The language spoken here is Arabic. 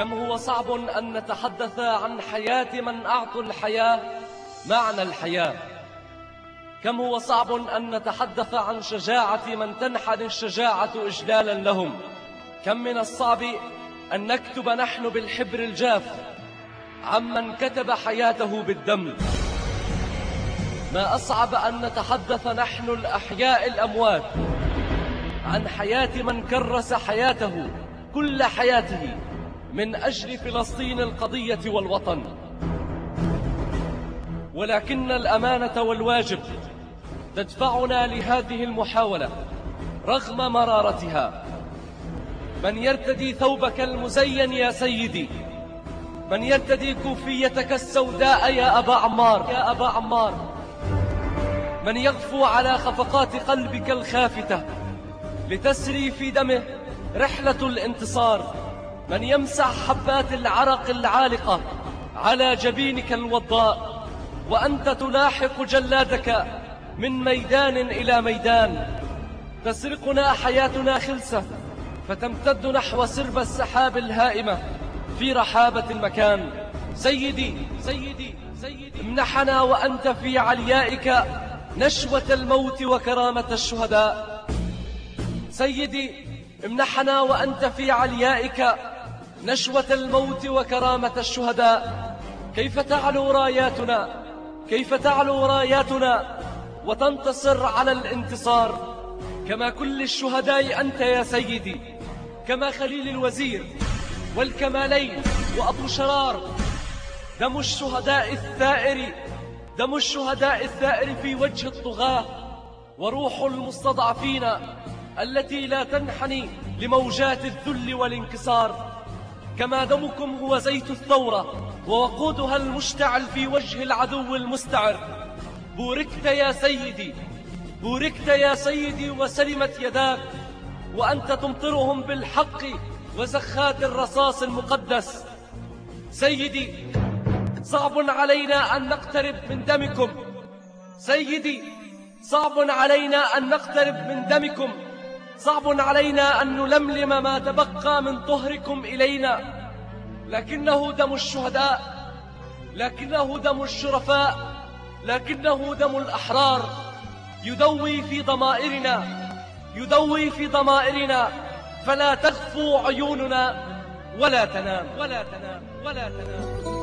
كم هو صعب أن نتحدث عن حياة من أعطوا الحياة؟ معنى الحياة. كم هو صعب أن نتحدث عن شجاعة من تنحني الشجاعة إجلالا لهم؟ كم من الصعب أن نكتب نحن بالحبر الجاف عمن كتب حياته بالدم؟ ما أصعب أن نتحدث نحن الأحياء الأموات عن حياة من كرس حياته كل حياته. من أجل فلسطين القضية والوطن. ولكن الأمانة والواجب تدفعنا لهذه المحاولة رغم مرارتها. من يرتدي ثوبك المزين يا سيدي من يرتدي كوفيتك السوداء يا أبا عمار يا أبا عمار. من يغفو على خفقات قلبك الخافتة لتسري في دمه رحلة الانتصار. من يمسح حبات العرق العالقة على جبينك الوضاء وأنت تلاحق جلادك من ميدان إلى ميدان. تسرقنا حياتنا خلسة فتمتد نحو سرب السحاب الهائمة في رحابة المكان. سيدي سيدي سيدي امنحنا وأنت في عليائك نشوة الموت وكرامة الشهداء. سيدي امنحنا وأنت في عليائك نشوة الموت وكرامة الشهداء. كيف تعلو راياتنا؟ كيف تعلو راياتنا وتنتصر على الانتصار؟ كما كل الشهداء أنت يا سيدي كما خليل الوزير والكمالين وأبو شرار. دم الشهداء الثائر دم الشهداء الثائر في وجه الطغاة. وروح المستضعفين التي لا تنحني لموجات الذل والانكسار. كما دمكم هو زيت الثورة ووقودها المشتعل في وجه العدو المستعر. بوركت يا سيدي بوركت يا سيدي وسلمت يداك وأنت تمطرهم بالحق وزخات الرصاص المقدس. سيدي صعب علينا أن نقترب من دمكم. سيدي صعب علينا أن نقترب من دمكم. صعب علينا أن نلملم ما تبقى من طهركم إلينا. لكنه دم الشهداء لكنه دم الشرفاء لكنه دم الأحرار. يدوي في ضمائرنا يدوي في ضمائرنا. فلا تغفو عيوننا ولا تنام ولا تنام ولا تنام.